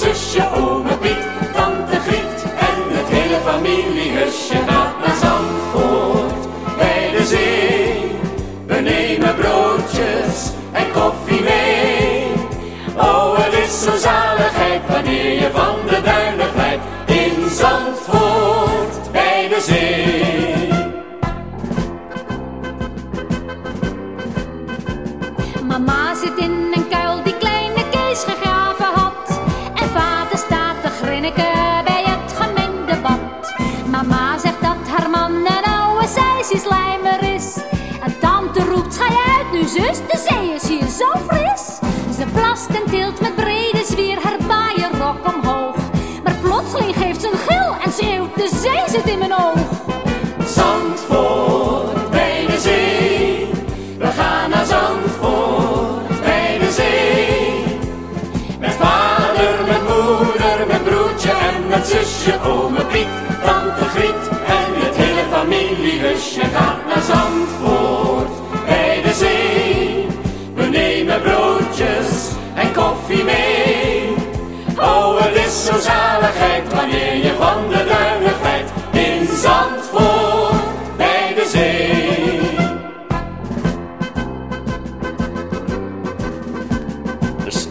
Met zusje, ome Piet, tante Griet en het hele familiehusje gaat naar Zandvoort bij de zee. We nemen broodjes en koffie mee. Oh, het is zo zaligheid wanneer je van de duinen glijdt in Zandvoort bij de zee. Mama zit in een kuil nu zus, de zee is hier zo fris. Ze plast en tilt met brede zwier haar rok omhoog. Maar plotseling geeft ze een gil en schreeuwt, de zee zit in mijn oog. Zandvoort bij de zee. We gaan naar Zandvoort bij de zee. Met vader, met moeder, met broertje en met zusje, ome Piet, tante Griet en het hele familiehusje gaat naar Zandvoort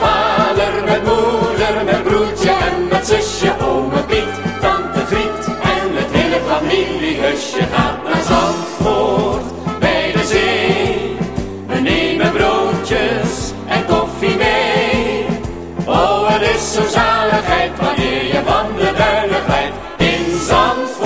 vader, met moeder, met broertje en met zusje, ome Piet, tante friet. en het hele familiehusje gaat naar Zandvoort bij de zee. We nemen broodjes en koffie mee. Oh, het is zo zaligheid wanneer je van de duinen glijdt in Zandvoort.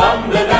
van de